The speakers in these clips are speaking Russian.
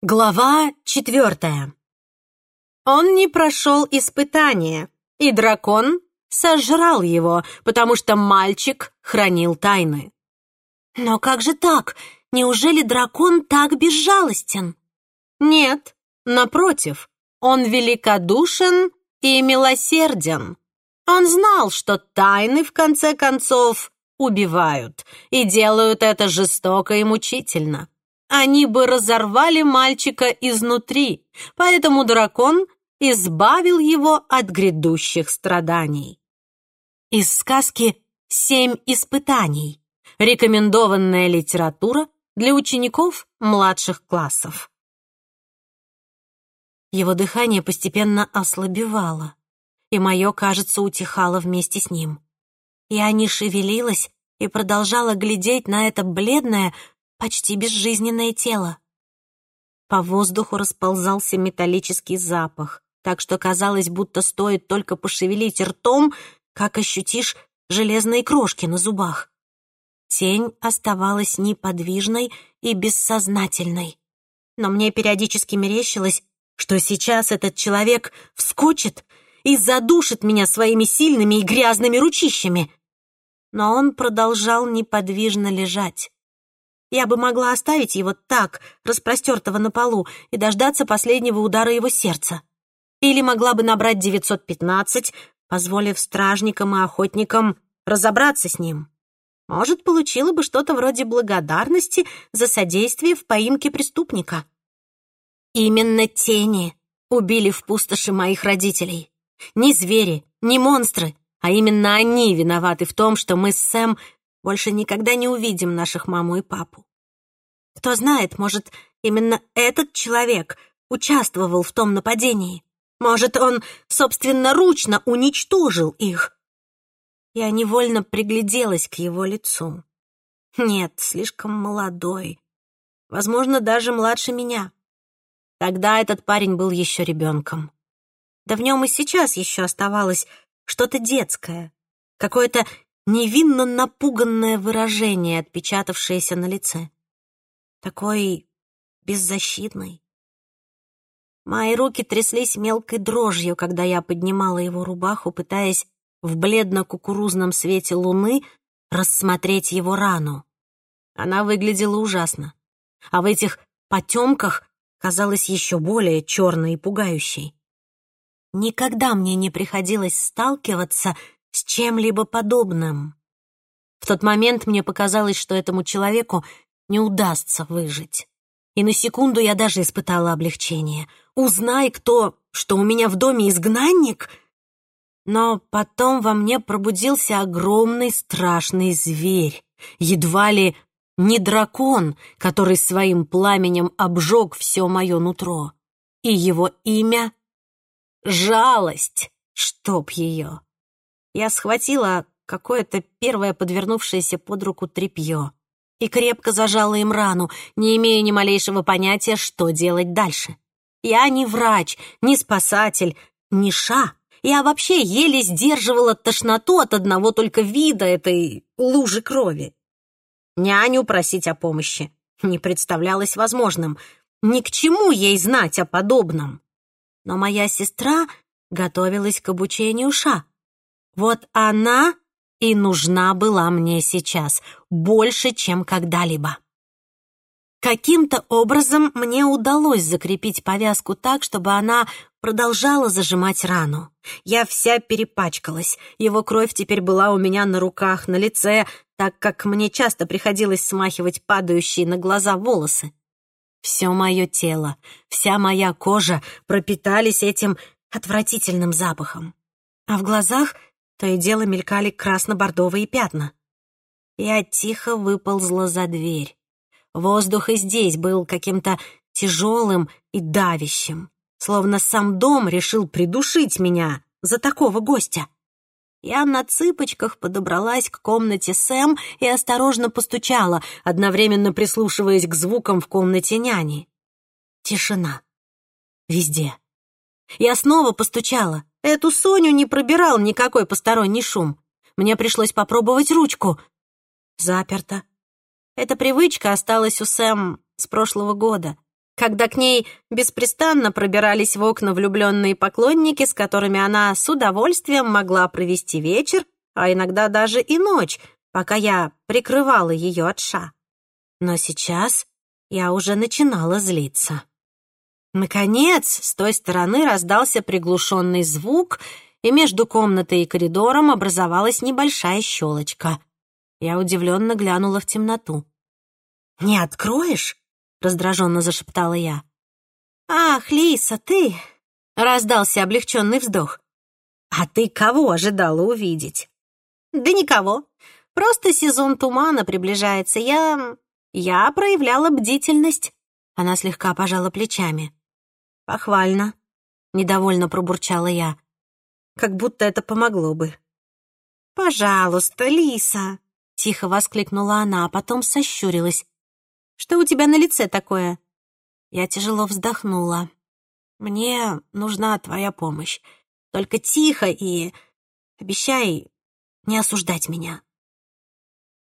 Глава четвертая. Он не прошел испытания, и дракон сожрал его, потому что мальчик хранил тайны. Но как же так? Неужели дракон так безжалостен? Нет, напротив, он великодушен и милосерден. Он знал, что тайны, в конце концов, убивают, и делают это жестоко и мучительно они бы разорвали мальчика изнутри, поэтому дракон избавил его от грядущих страданий. Из сказки «Семь испытаний» рекомендованная литература для учеников младших классов. Его дыхание постепенно ослабевало, и мое, кажется, утихало вместе с ним. Я не шевелилась и продолжала глядеть на это бледное, почти безжизненное тело. По воздуху расползался металлический запах, так что казалось, будто стоит только пошевелить ртом, как ощутишь железные крошки на зубах. Тень оставалась неподвижной и бессознательной. Но мне периодически мерещилось, что сейчас этот человек вскочит и задушит меня своими сильными и грязными ручищами. Но он продолжал неподвижно лежать. Я бы могла оставить его так, распростертого на полу, и дождаться последнего удара его сердца. Или могла бы набрать 915, позволив стражникам и охотникам разобраться с ним. Может, получила бы что-то вроде благодарности за содействие в поимке преступника. Именно тени убили в пустоши моих родителей. Не звери, не монстры, а именно они виноваты в том, что мы с Сэм больше никогда не увидим наших маму и папу. Кто знает, может, именно этот человек участвовал в том нападении. Может, он собственноручно уничтожил их. Я невольно пригляделась к его лицу. Нет, слишком молодой. Возможно, даже младше меня. Тогда этот парень был еще ребенком. Да в нем и сейчас еще оставалось что-то детское, какое-то невинно напуганное выражение, отпечатавшееся на лице. Такой беззащитный. Мои руки тряслись мелкой дрожью, когда я поднимала его рубаху, пытаясь в бледно-кукурузном свете луны рассмотреть его рану. Она выглядела ужасно, а в этих потемках казалась еще более черной и пугающей. Никогда мне не приходилось сталкиваться с чем-либо подобным. В тот момент мне показалось, что этому человеку не удастся выжить. И на секунду я даже испытала облегчение. Узнай, кто, что у меня в доме изгнанник. Но потом во мне пробудился огромный страшный зверь, едва ли не дракон, который своим пламенем обжег все мое нутро. И его имя — Жалость, чтоб ее. Я схватила какое-то первое подвернувшееся под руку тряпье и крепко зажала им рану, не имея ни малейшего понятия, что делать дальше. Я не врач, не спасатель, не ша. Я вообще еле сдерживала тошноту от одного только вида этой лужи крови. Няню просить о помощи не представлялось возможным. Ни к чему ей знать о подобном. Но моя сестра готовилась к обучению ша. Вот она и нужна была мне сейчас, больше, чем когда-либо. Каким-то образом мне удалось закрепить повязку так, чтобы она продолжала зажимать рану. Я вся перепачкалась, его кровь теперь была у меня на руках, на лице, так как мне часто приходилось смахивать падающие на глаза волосы. Все мое тело, вся моя кожа пропитались этим отвратительным запахом. А в глазах — то и дело мелькали красно-бордовые пятна. Я тихо выползла за дверь. Воздух и здесь был каким-то тяжелым и давящим, словно сам дом решил придушить меня за такого гостя. Я на цыпочках подобралась к комнате Сэм и осторожно постучала, одновременно прислушиваясь к звукам в комнате няни. Тишина. Везде. Я снова постучала. Эту Соню не пробирал никакой посторонний шум. Мне пришлось попробовать ручку. Заперто. Эта привычка осталась у Сэм с прошлого года. когда к ней беспрестанно пробирались в окна влюбленные поклонники, с которыми она с удовольствием могла провести вечер, а иногда даже и ночь, пока я прикрывала ее от ша. Но сейчас я уже начинала злиться. Наконец, с той стороны раздался приглушенный звук, и между комнатой и коридором образовалась небольшая щелочка. Я удивленно глянула в темноту. «Не откроешь?» — раздраженно зашептала я. «Ах, Лиса, ты!» — раздался облегченный вздох. «А ты кого ожидала увидеть?» «Да никого. Просто сезон тумана приближается. Я... я проявляла бдительность». Она слегка пожала плечами. «Похвально», — недовольно пробурчала я. «Как будто это помогло бы». «Пожалуйста, Лиса», — тихо воскликнула она, а потом сощурилась. «Что у тебя на лице такое?» Я тяжело вздохнула. «Мне нужна твоя помощь. Только тихо и... Обещай не осуждать меня».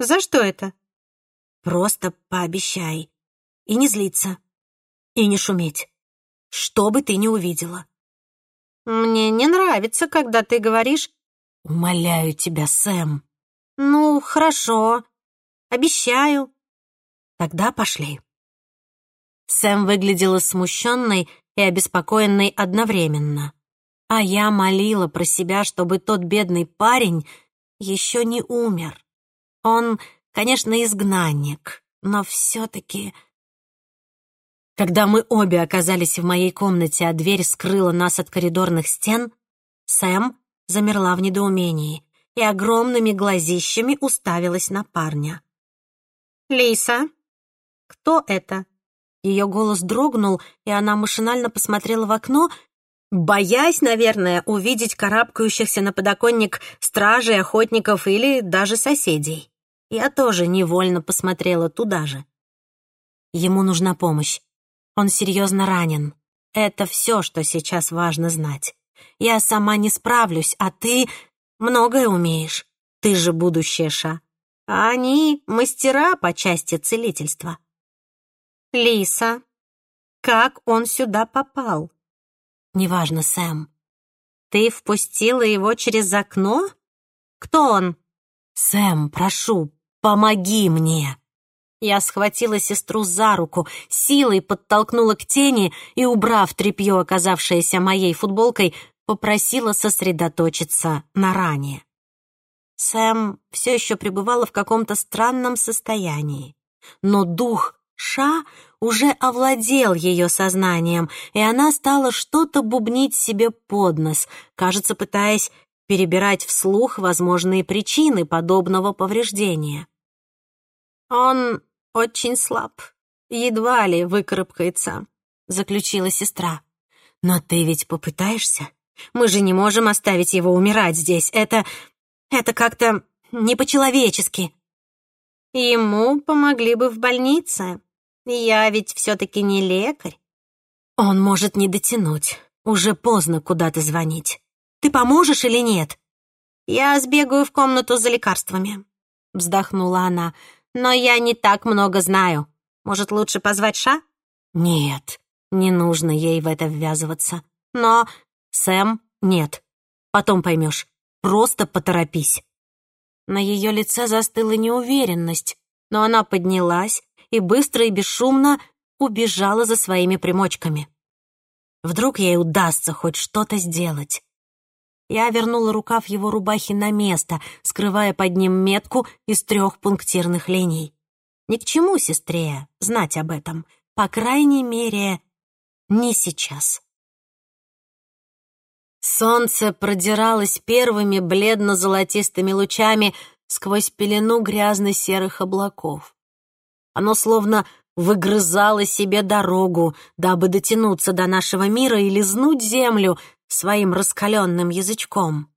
«За что это?» «Просто пообещай. И не злиться. И не шуметь что бы ты ни увидела. Мне не нравится, когда ты говоришь «Умоляю тебя, Сэм». Ну, хорошо. Обещаю. Тогда пошли. Сэм выглядела смущенной и обеспокоенной одновременно. А я молила про себя, чтобы тот бедный парень еще не умер. Он, конечно, изгнанник, но все-таки когда мы обе оказались в моей комнате, а дверь скрыла нас от коридорных стен, Сэм замерла в недоумении и огромными глазищами уставилась на парня. «Лиса, кто это?» Ее голос дрогнул, и она машинально посмотрела в окно, боясь, наверное, увидеть карабкающихся на подоконник стражей, охотников или даже соседей. Я тоже невольно посмотрела туда же. Ему нужна помощь. Он серьезно ранен. Это все, что сейчас важно знать. Я сама не справлюсь, а ты многое умеешь. Ты же будущая Ша. А они мастера по части целительства. Лиса, как он сюда попал? Неважно, Сэм. Ты впустила его через окно? Кто он? Сэм, прошу, помоги мне. Я схватила сестру за руку, силой подтолкнула к тени и, убрав тряпье, оказавшееся моей футболкой, попросила сосредоточиться на ране. Сэм все еще пребывала в каком-то странном состоянии, но дух Ша уже овладел ее сознанием, и она стала что-то бубнить себе под нос, кажется, пытаясь перебирать вслух возможные причины подобного повреждения. Он очень слаб. Едва ли выкарабкается», — заключила сестра. «Но ты ведь попытаешься? Мы же не можем оставить его умирать здесь. Это... это как-то не по-человечески». «Ему помогли бы в больнице. Я ведь все-таки не лекарь». «Он может не дотянуть. Уже поздно куда-то звонить. Ты поможешь или нет?» «Я сбегаю в комнату за лекарствами», — вздохнула она. Но я не так много знаю. Может, лучше позвать Ша? Нет, не нужно ей в это ввязываться. Но, Сэм, нет. Потом поймешь. Просто поторопись. На ее лице застыла неуверенность, но она поднялась и быстро и бесшумно убежала за своими примочками. Вдруг ей удастся хоть что-то сделать. Я вернула рукав его рубахи на место, скрывая под ним метку из трех пунктирных линий. Ни к чему сестре знать об этом. По крайней мере, не сейчас. Солнце продиралось первыми бледно-золотистыми лучами сквозь пелену грязно-серых облаков. Оно словно выгрызало себе дорогу, дабы дотянуться до нашего мира и лизнуть землю, своим раскаленным язычком.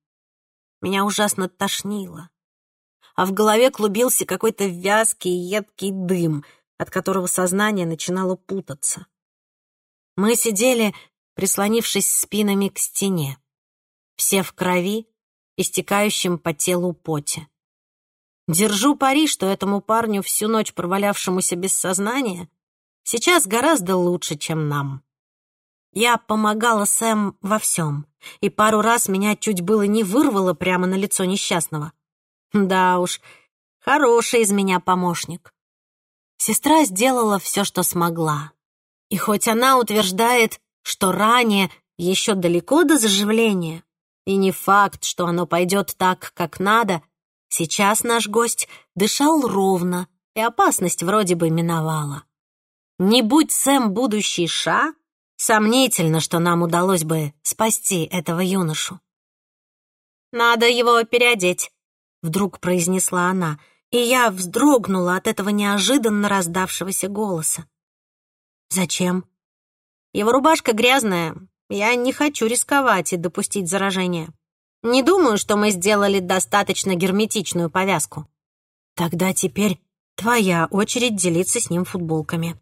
Меня ужасно тошнило, а в голове клубился какой-то вязкий едкий дым, от которого сознание начинало путаться. Мы сидели, прислонившись спинами к стене, все в крови, истекающем по телу поте. Держу пари, что этому парню, всю ночь провалявшемуся без сознания, сейчас гораздо лучше, чем нам. Я помогала Сэм во всем, и пару раз меня чуть было не вырвало прямо на лицо несчастного. Да уж, хороший из меня помощник. Сестра сделала все, что смогла. И хоть она утверждает, что ранее еще далеко до заживления, и не факт, что оно пойдет так, как надо, сейчас наш гость дышал ровно, и опасность вроде бы миновала. Не будь Сэм будущий Ша, сомнительно, что нам удалось бы спасти этого юношу. «Надо его переодеть», — вдруг произнесла она, и я вздрогнула от этого неожиданно раздавшегося голоса. «Зачем?» «Его рубашка грязная. Я не хочу рисковать и допустить заражение. Не думаю, что мы сделали достаточно герметичную повязку. Тогда теперь твоя очередь делиться с ним футболками.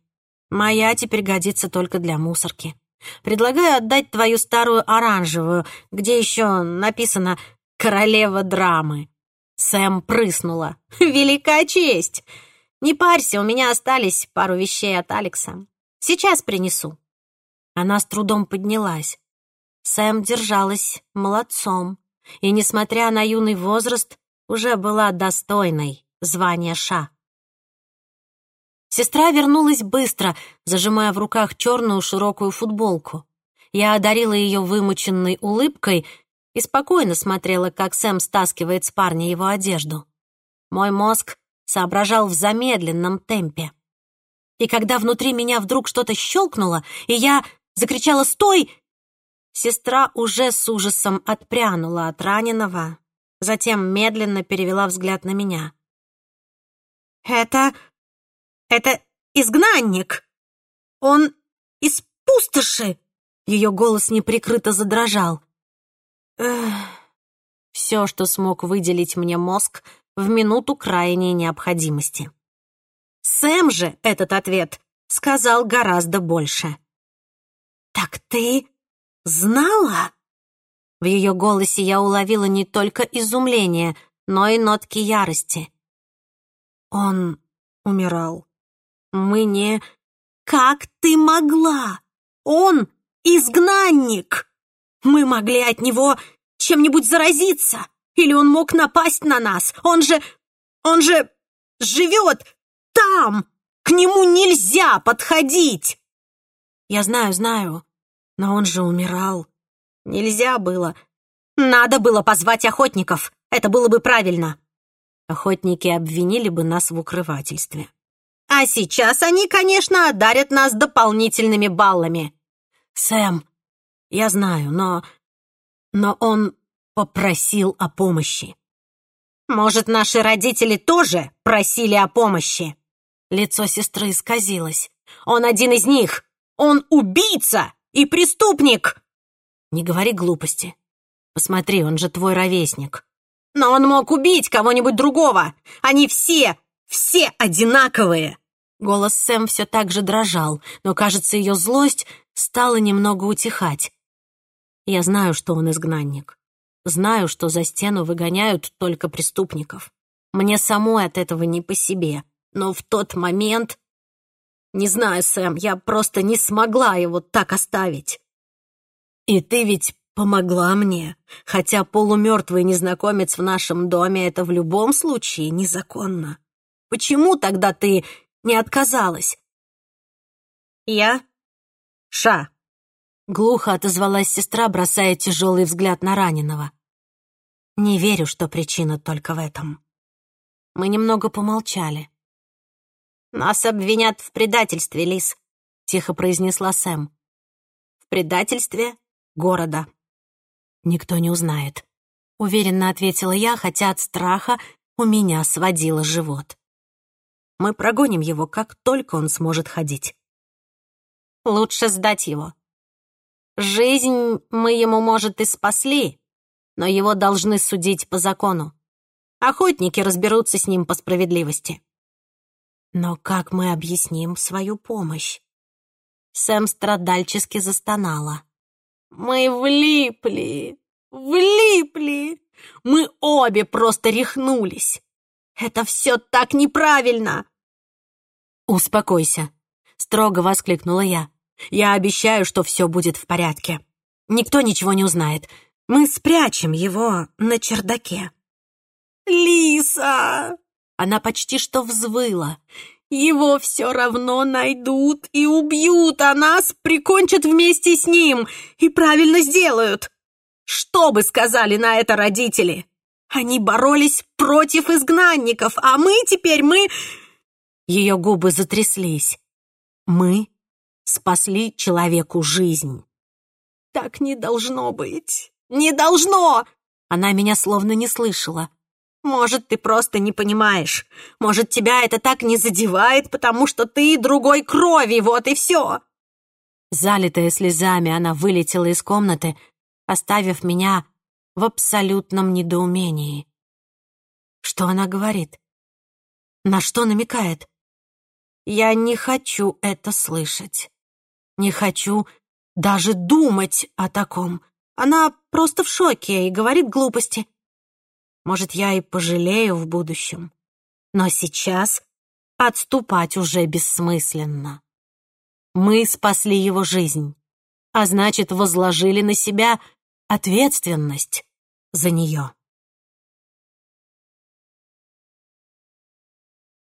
Моя теперь годится только для мусорки. Предлагаю отдать твою старую оранжевую, где еще написано «Королева драмы». Сэм прыснула. «Велика честь! Не парься, у меня остались пару вещей от Алекса. Сейчас принесу». Она с трудом поднялась. Сэм держалась молодцом, и, несмотря на юный возраст, уже была достойной звания Ша. Сестра вернулась быстро, зажимая в руках черную широкую футболку. Я одарила ее вымученной улыбкой и спокойно смотрела, как Сэм стаскивает с парня его одежду. Мой мозг соображал в замедленном темпе. И когда внутри меня вдруг что-то щелкнуло, и я закричала «Стой!», сестра уже с ужасом отпрянула от раненого, затем медленно перевела взгляд на меня. «Это это изгнанник! Он из пустоши!» Ее голос неприкрыто задрожал. Эх, все, что смог выделить мне мозг в минуту крайней необходимости. Сэм же этот ответ сказал гораздо больше. «Так ты знала?» В ее голосе я уловила не только изумление, но и нотки ярости. Он умирал. Мы не... Как ты могла? Он изгнанник! Мы могли от него чем-нибудь заразиться. Или он мог напасть на нас. Он же... Он же живет там! К нему нельзя подходить!» «Я знаю, знаю, но он же умирал. Нельзя было. Надо было позвать охотников. Это было бы правильно». Охотники обвинили бы нас в укрывательстве. А сейчас они, конечно, одарят нас дополнительными баллами. Сэм, я знаю, но... Но он попросил о помощи. Может, наши родители тоже просили о помощи? Лицо сестры исказилось. Он один из них. Он убийца и преступник. Не говори глупости. Посмотри, он же твой ровесник. Но он мог убить кого-нибудь другого. Они все все одинаковые!» Голос Сэм все так же дрожал, но, кажется, ее злость стала немного утихать. «Я знаю, что он изгнанник. Знаю, что за стену выгоняют только преступников. Мне самой от этого не по себе. Но в тот момент... Не знаю, Сэм, я просто не смогла его так оставить. И ты ведь помогла мне, хотя полумертвый незнакомец в нашем доме — это в любом случае незаконно. Почему тогда ты не отказалась?» «Я? Ша!» — глухо отозвалась сестра, бросая тяжелый взгляд на раненого. «Не верю, что причина только в этом». Мы немного помолчали. «Нас обвинят в предательстве, Лис», — тихо произнесла Сэм. «В предательстве города». «Никто не узнает», — уверенно ответила я, хотя от страха у меня сводило живот. Мы прогоним его, как только он сможет ходить. Лучше сдать его. Жизнь мы ему, может, и спасли, но его должны судить по закону. Охотники разберутся с ним по справедливости. Но как мы объясним свою помощь? Сэм страдальчески застонала. «Мы влипли! Влипли! Мы обе просто рехнулись! Это все так неправильно!» «Успокойся. — строго воскликнула я. «Я обещаю, что все будет в порядке. Никто ничего не узнает. Мы спрячем его на чердаке». «Лиса!» Она почти что взвыла. «Его все равно найдут и убьют, а нас прикончат вместе с ним и правильно сделают. Что бы сказали на это родители? Они боролись против изгнанников, а мы теперь, мы...» Ее губы затряслись. «Мы спасли человеку жизнь». «Так не должно быть! Не должно!» Она меня словно не слышала. Может, ты просто не понимаешь. Может, тебя это так не задевает, потому что ты другой крови, вот и все. Залитая слезами, она вылетела из комнаты, оставив меня в абсолютном недоумении. Что она говорит? На что намекает? Я не хочу это слышать. Не хочу даже думать о таком. Она просто в шоке и говорит глупости. Может, я и пожалею в будущем. Но сейчас отступать уже бессмысленно. Мы спасли его жизнь, а значит, возложили на себя ответственность за нее.